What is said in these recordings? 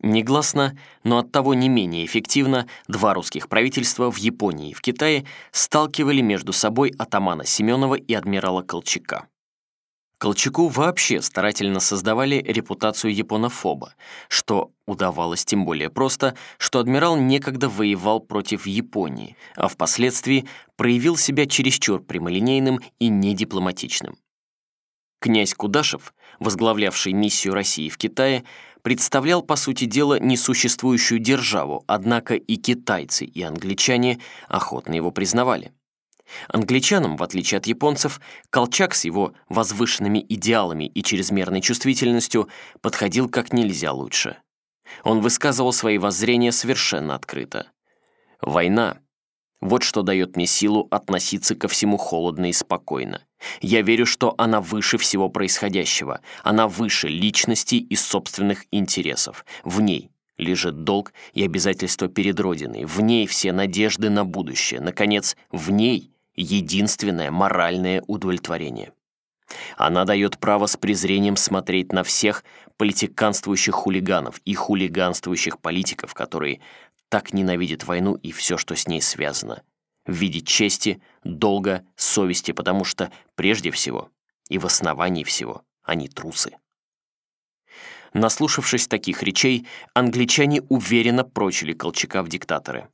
Негласно, но оттого не менее эффективно два русских правительства в Японии и в Китае сталкивали между собой атамана Семенова и адмирала Колчака. Колчаку вообще старательно создавали репутацию японофоба, что удавалось тем более просто, что адмирал некогда воевал против Японии, а впоследствии проявил себя чересчур прямолинейным и недипломатичным. Князь Кудашев, возглавлявший миссию России в Китае, представлял, по сути дела, несуществующую державу, однако и китайцы, и англичане охотно его признавали. Англичанам, в отличие от японцев, Колчак с его возвышенными идеалами и чрезмерной чувствительностью подходил как нельзя лучше. Он высказывал свои воззрения совершенно открыто. «Война вот что дает мне силу относиться ко всему холодно и спокойно. Я верю, что она выше всего происходящего. Она выше личности и собственных интересов. В ней лежит долг и обязательства перед Родиной. В ней все надежды на будущее. Наконец, в ней единственное моральное удовлетворение. Она дает право с презрением смотреть на всех политиканствующих хулиганов и хулиганствующих политиков, которые так ненавидит войну и все, что с ней связано. В виде чести, долга, совести, потому что прежде всего и в основании всего они трусы. Наслушавшись таких речей, англичане уверенно прочили Колчака в диктаторы.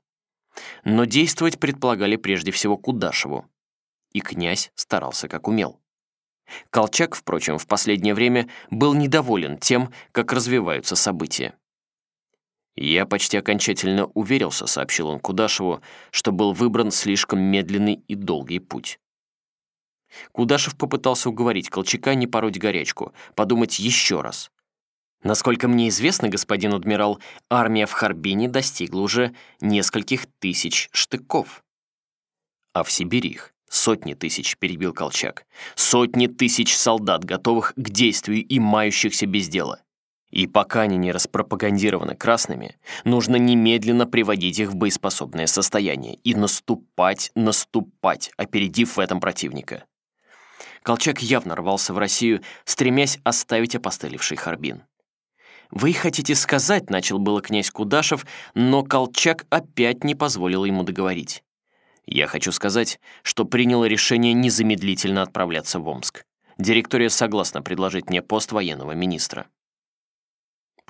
Но действовать предполагали прежде всего Кудашеву, и князь старался как умел. Колчак, впрочем, в последнее время был недоволен тем, как развиваются события. «Я почти окончательно уверился», — сообщил он Кудашеву, что был выбран слишком медленный и долгий путь. Кудашев попытался уговорить Колчака не пороть горячку, подумать еще раз. Насколько мне известно, господин адмирал, армия в Харбине достигла уже нескольких тысяч штыков. А в Сибири их сотни тысяч, перебил Колчак. Сотни тысяч солдат, готовых к действию и мающихся без дела. И пока они не распропагандированы красными, нужно немедленно приводить их в боеспособное состояние и наступать, наступать, опередив в этом противника. Колчак явно рвался в Россию, стремясь оставить опостылевший Харбин. «Вы хотите сказать», — начал было князь Кудашев, но Колчак опять не позволил ему договорить. «Я хочу сказать, что принял решение незамедлительно отправляться в Омск. Директория согласна предложить мне пост военного министра».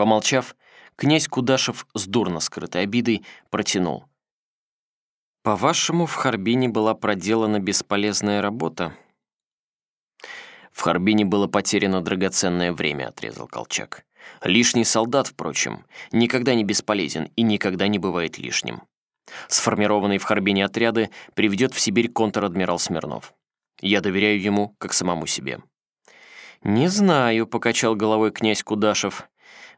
Помолчав, князь Кудашев с дурно скрытой обидой протянул. «По-вашему, в Харбине была проделана бесполезная работа?» «В Харбине было потеряно драгоценное время», — отрезал Колчак. «Лишний солдат, впрочем, никогда не бесполезен и никогда не бывает лишним. Сформированные в Харбине отряды приведет в Сибирь контр-адмирал Смирнов. Я доверяю ему, как самому себе». «Не знаю», — покачал головой князь Кудашев.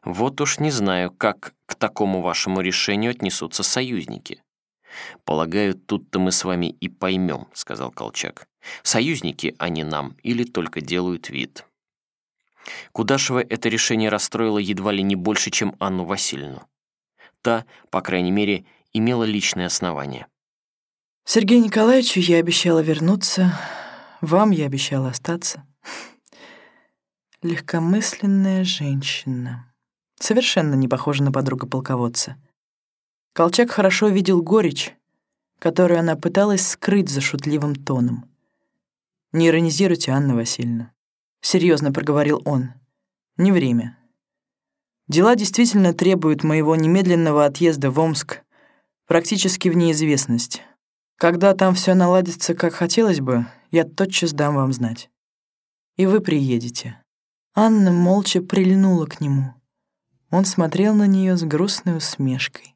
Вот уж не знаю, как к такому вашему решению отнесутся союзники. «Полагаю, тут-то мы с вами и поймем», — сказал Колчак. «Союзники они нам или только делают вид». Кудашева это решение расстроило едва ли не больше, чем Анну Васильевну. Та, по крайней мере, имела личное основание. «Сергею Николаевичу я обещала вернуться, вам я обещала остаться. Легкомысленная женщина». Совершенно не похожа на подругу полководца. Колчак хорошо видел горечь, которую она пыталась скрыть за шутливым тоном. «Не иронизируйте, Анна Васильевна», — серьезно проговорил он. «Не время. Дела действительно требуют моего немедленного отъезда в Омск, практически в неизвестность. Когда там все наладится, как хотелось бы, я тотчас дам вам знать. И вы приедете». Анна молча прильнула к нему. Он смотрел на нее с грустной усмешкой.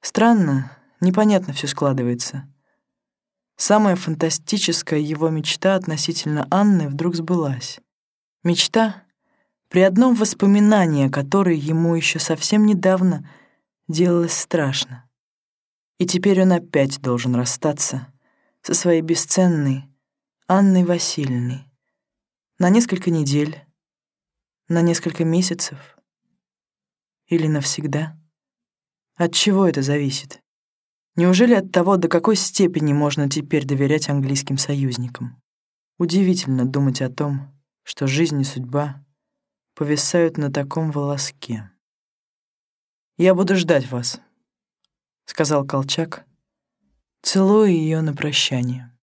Странно, непонятно все складывается. Самая фантастическая его мечта относительно Анны вдруг сбылась. Мечта, при одном воспоминании о которой ему еще совсем недавно делалось страшно. И теперь он опять должен расстаться со своей бесценной Анной Васильевной на несколько недель, на несколько месяцев. Или навсегда? От чего это зависит? Неужели от того, до какой степени можно теперь доверять английским союзникам? Удивительно думать о том, что жизнь и судьба повисают на таком волоске. «Я буду ждать вас», — сказал Колчак, целуя ее на прощание.